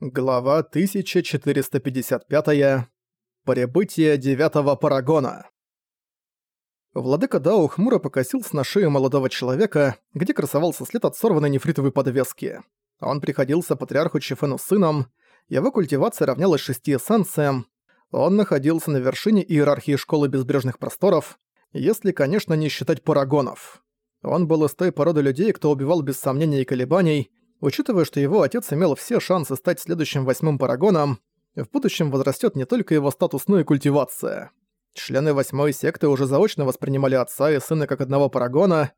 Глава 1455. Прибытие девятого парагона. Владыка Дао хмуро покосился на шею молодого человека, где красовался след от сорванной нефритовой подвески. Он приходился патриарху Чифену сыном, его культивация равнялась шести эссенциям, он находился на вершине иерархии Школы Безбрежных Просторов, если, конечно, не считать парагонов. Он был из той породы людей, кто убивал без сомнений и колебаний, Учитывая, что его отец имел все шансы стать следующим восьмым парагоном, в будущем возрастет не только его статус, но и культивация. Члены восьмой секты уже заочно воспринимали отца и сына как одного парагона,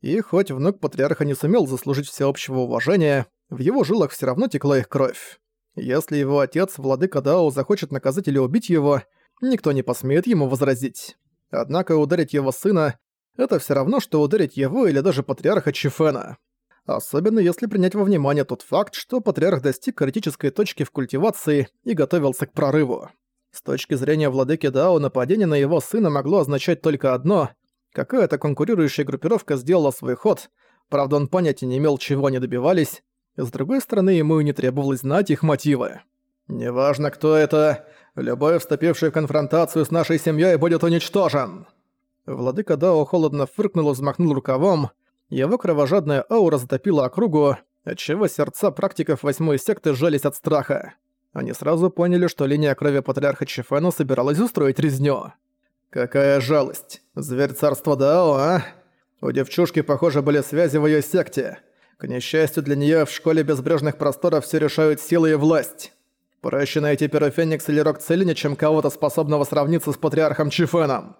и хоть внук патриарха не сумел заслужить всеобщего уважения, в его жилах все равно текла их кровь. Если его отец, владыка Дао, захочет наказать или убить его, никто не посмеет ему возразить. Однако ударить его сына — это все равно, что ударить его или даже патриарха Чифена. Особенно если принять во внимание тот факт, что патриарх достиг критической точки в культивации и готовился к прорыву. С точки зрения владыки Дао, нападение на его сына могло означать только одно – какая-то конкурирующая группировка сделала свой ход, правда он понятия не имел, чего они добивались, с другой стороны, ему и не требовалось знать их мотивы. «Неважно, кто это, любой, вступивший в конфронтацию с нашей семьей, будет уничтожен!» Владыка Дао холодно фыркнул и взмахнул рукавом, его кровожадная аура затопила округу, отчего сердца практиков восьмой секты сжались от страха. Они сразу поняли, что линия крови патриарха Чифена собиралась устроить резню. «Какая жалость! Зверь царства Дао, а? У девчушки, похоже, были связи в её секте. К несчастью для неё в школе безбрежных просторов всё решают силы и власть. Проще найти Пирофеникс или Рок Целине, чем кого-то способного сравниться с патриархом Чифеном».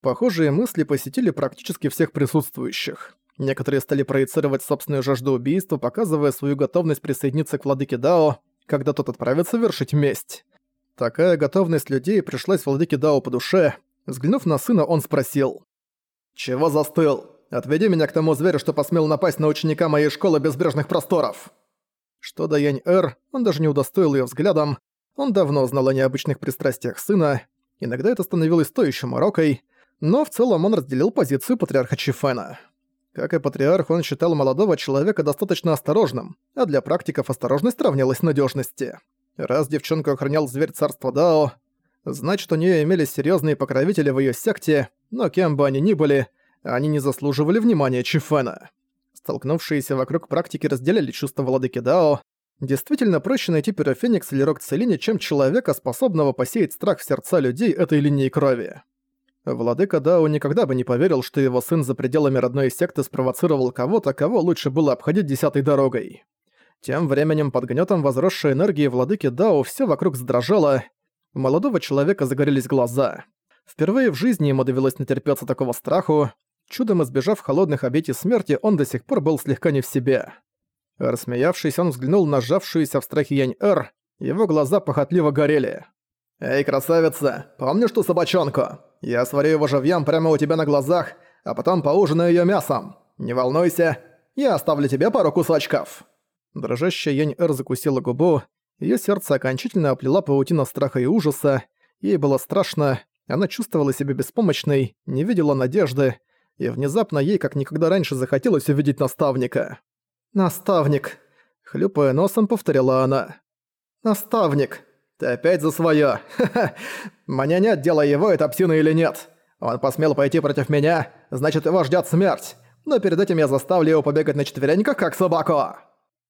Похожие мысли посетили практически всех присутствующих. Некоторые стали проецировать собственную жажду убийства, показывая свою готовность присоединиться к владыке Дао, когда тот отправится вершить месть. Такая готовность людей пришлась владыке Дао по душе. Взглянув на сына, он спросил. «Чего застыл? Отведи меня к тому зверю, что посмел напасть на ученика моей школы безбрежных просторов!» Что до Янь-Эр, он даже не удостоил ее взглядом. Он давно знал о необычных пристрастиях сына. Иногда это становилось стоящим морокой, но в целом он разделил позицию патриарха Чифена. Как и патриарх, он считал молодого человека достаточно осторожным, а для практиков осторожность равнялась надежности. Раз девчонку охранял зверь царства Дао, значит, у нее имелись серьезные покровители в ее секте, но кем бы они ни были, они не заслуживали внимания Чифена. Столкнувшиеся вокруг практики разделяли чувства владыки Дао. Действительно проще найти пирофеникс или рок Целине, чем человека, способного посеять страх в сердца людей этой линии крови. Владыка Дао никогда бы не поверил, что его сын за пределами родной секты спровоцировал кого-то, кого лучше было обходить десятой дорогой. Тем временем под гнетом возросшей энергии владыки Дао все вокруг задрожало, у молодого человека загорелись глаза. Впервые в жизни ему довелось натерпеться такого страху, чудом избежав холодных обетий смерти, он до сих пор был слегка не в себе. Рассмеявшись, он взглянул на сжавшуюся в страхе Янь-Эр, его глаза похотливо горели. «Эй, красавица, помнишь ту собачонку? Я сварю его живьем прямо у тебя на глазах, а потом поужинаю её мясом. Не волнуйся, я оставлю тебе пару кусочков». Дрожащая Янь-Эр закусила губу, её сердце окончательно оплела паутина страха и ужаса, ей было страшно, она чувствовала себя беспомощной, не видела надежды, и внезапно ей как никогда раньше захотелось увидеть наставника. «Наставник», — хлюпая носом повторила она. «Наставник». «Ты опять за своё! Ха-ха! Мне нет дела, его это псина или нет. Он посмел пойти против меня, значит, его ждёт смерть. Но перед этим я заставлю его побегать на четвереньках, как собаку!»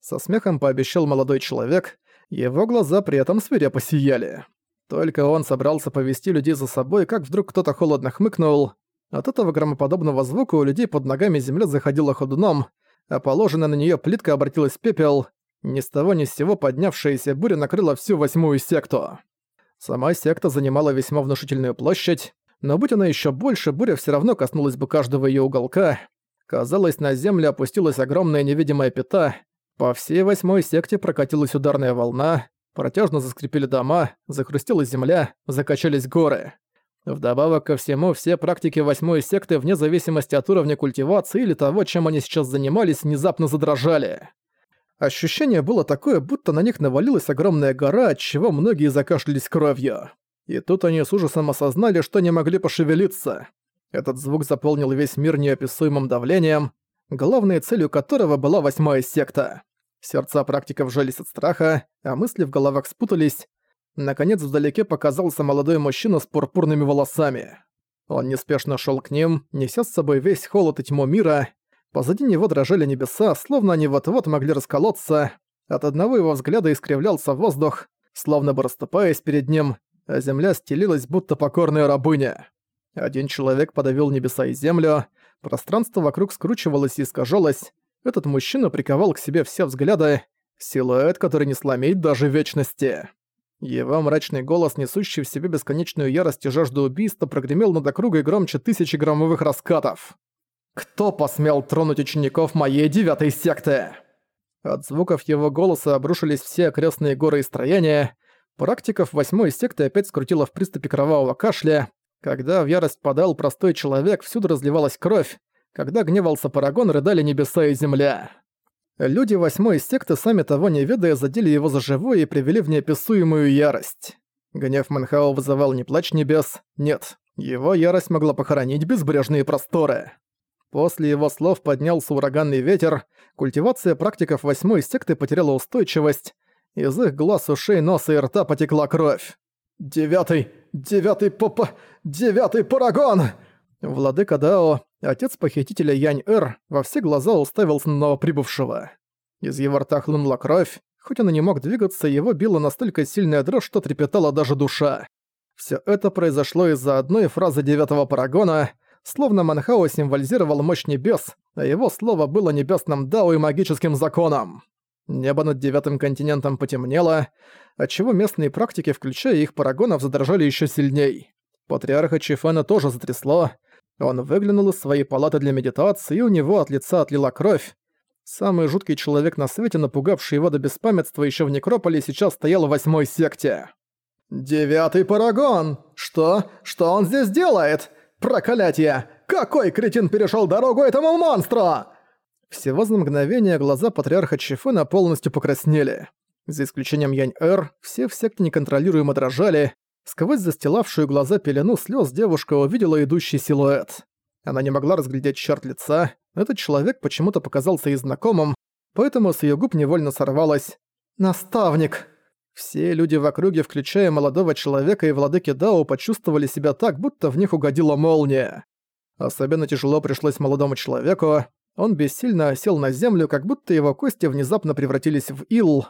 Со смехом пообещал молодой человек, его глаза при этом свирепо сияли. Только он собрался повести людей за собой, как вдруг кто-то холодно хмыкнул. От этого громоподобного звука у людей под ногами земля заходила ходуном, а положенная на неё плитка обратилась в пепел, ни с того ни с сего поднявшаяся буря накрыла всю восьмую секту. Сама секта занимала весьма внушительную площадь, но будь она еще больше, буря все равно коснулась бы каждого ее уголка. Казалось, на землю опустилась огромная невидимая пята, по всей восьмой секте прокатилась ударная волна, протяжно заскрипели дома, захрустела земля, закачались горы. Вдобавок ко всему, все практики восьмой секты, вне зависимости от уровня культивации или того, чем они сейчас занимались, внезапно задрожали. Ощущение было такое, будто на них навалилась огромная гора, от чего многие закашлялись кровью. И тут они с ужасом осознали, что не могли пошевелиться. Этот звук заполнил весь мир неописуемым давлением, главной целью которого была восьмая секта. Сердца практиков жались от страха, а мысли в головах спутались. Наконец вдалеке показался молодой мужчина с пурпурными волосами. Он неспешно шел к ним, неся с собой весь холод и тьму мира. Позади него дрожали небеса, словно они вот-вот могли расколоться. От одного его взгляда искривлялся воздух, словно бы расступаясь перед ним, а земля стелилась, будто покорная рабыня. Один человек подавил небеса и землю, пространство вокруг скручивалось и искажалось, этот мужчина приковал к себе все взгляды, силуэт, который не сломить даже вечности. Его мрачный голос, несущий в себе бесконечную ярость и жажду убийства, прогремел над округой громче тысячи громовых раскатов. «Кто посмел тронуть учеников моей девятой секты?» От звуков его голоса обрушились все окрестные горы и строения. Практиков восьмой секты опять скрутило в приступе кровавого кашля. Когда в ярость подал простой человек, всюду разливалась кровь. Когда гневался Парагон, рыдали небеса и земля. Люди восьмой секты, сами того не ведая, задели его за живое и привели в неописуемую ярость. Гнев Манхао вызывал не плач небес, нет, его ярость могла похоронить безбрежные просторы. После его слов поднялся ураганный ветер, культивация практиков восьмой секты потеряла устойчивость, из их глаз, ушей, носа и рта потекла кровь. «Девятый! Девятый попа... Девятый парагон!» Владыка Дао, отец похитителя Янь-Эр, во все глаза уставился на новоприбывшего. Из его рта хлынула кровь, хоть он и не мог двигаться, его била настолько сильная дрожь, что трепетала даже душа. Все это произошло из-за одной фразы девятого парагона, словно Манхао символизировал мощь небес, а его слово было небесным Дао и магическим законом. Небо над девятым континентом потемнело, отчего местные практики, включая их парагонов, задрожали еще сильней. Патриарха Чифена тоже затрясло, он выглянул из своей палаты для медитации, и у него от лица отлила кровь. Самый жуткий человек на свете, напугавший его до беспамятства еще в Некрополе, сейчас стоял в восьмой секте. «Девятый парагон! Что? Что он здесь делает? Проклятие! Какой кретин перешел дорогу этому монстру?» Всего за мгновение глаза патриарха Чифена полностью покраснели. За исключением Янь-Эр, все в секте неконтролируемо дрожали, Сквозь застилавшую глаза пелену слез девушка увидела идущий силуэт. Она не могла разглядеть черт лица, этот человек почему-то показался ей знакомым, поэтому с ее губ невольно сорвалось «Наставник!». Все люди в округе, включая молодого человека и владыки Дао, почувствовали себя так, будто в них угодила молния. Особенно тяжело пришлось молодому человеку, он бессильно осел на землю, как будто его кости внезапно превратились в ил.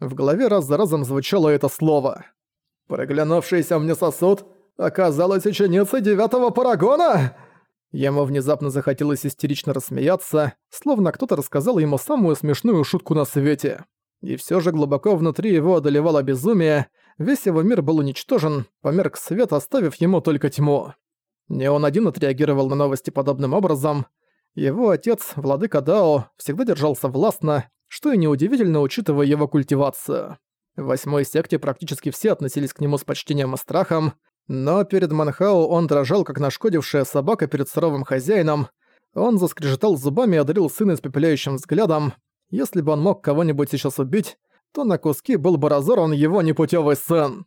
В голове раз за разом звучало это слово. Проглянувшийся мне сосуд оказалась ученицей девятого парагона!» Ему внезапно захотелось истерично рассмеяться, словно кто-то рассказал ему самую смешную шутку на свете. И все же глубоко внутри его одолевало безумие, весь его мир был уничтожен, померк свет, оставив ему только тьму. Не он один отреагировал на новости подобным образом. Его отец, владыка Дао, всегда держался властно, что и неудивительно, учитывая его культивацию. В восьмой секте практически все относились к нему с почтением и страхом, но перед Манхао он дрожал, как нашкодившая собака перед суровым хозяином. Он заскрежетал зубами и одарил сына испепеляющим взглядом. Если бы он мог кого-нибудь сейчас убить, то на куски был бы разорван его непутевый сын.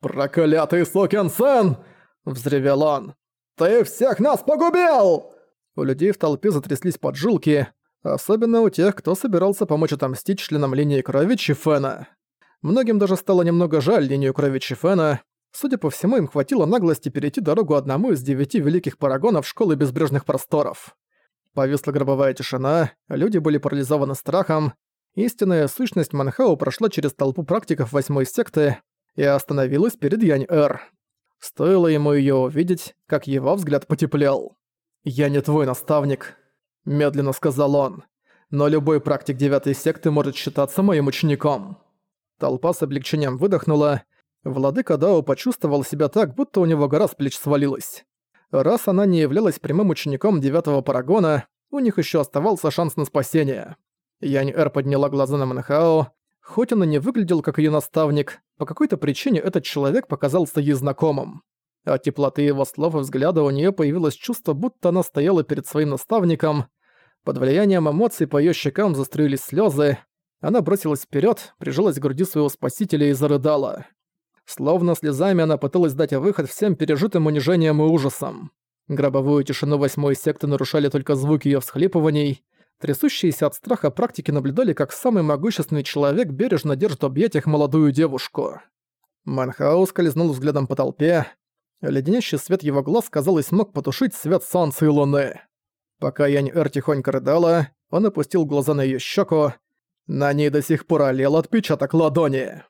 «Проклятый сукин сын!» — взревел он. «Ты всех нас погубил!» У людей в толпе затряслись поджилки, особенно у тех, кто собирался помочь отомстить членам линии крови Чифена. Многим даже стало немного жаль линию крови Чифена. Судя по всему, им хватило наглости перейти дорогу одному из девяти великих парагонов Школы Безбрежных Просторов. Повисла гробовая тишина, люди были парализованы страхом. Истинная сущность Манхау прошла через толпу практиков восьмой секты и остановилась перед Янь-Эр. Стоило ему её увидеть, как его взгляд потеплел. «Я не твой наставник», — медленно сказал он. «Но любой практик девятой секты может считаться моим учеником». Толпа с облегчением выдохнула. Владыка Дао почувствовал себя так, будто у него гора с плеч свалилась. Раз она не являлась прямым учеником девятого парагона, у них еще оставался шанс на спасение. Янь-Эр подняла глаза на Манхао. Хоть он и не выглядел как ее наставник, по какой-то причине этот человек показался ей знакомым. От теплоты его слов и взгляда у нее появилось чувство, будто она стояла перед своим наставником. Под влиянием эмоций по ее щекам заструились слезы. Она бросилась вперед, прижалась к груди своего спасителя и зарыдала. Словно слезами она пыталась дать выход всем пережитым унижением и ужасом. Гробовую тишину восьмой секты нарушали только звуки ее всхлипываний. Трясущиеся от страха практики наблюдали, как самый могущественный человек бережно держит в объятиях молодую девушку. Манхау скользнул взглядом по толпе. Леденящий свет его глаз, казалось, мог потушить свет солнца и луны. Пока Янь-Эр тихонько рыдала, он опустил глаза на её щеку. На ней до сих пор олел отпечаток ладони.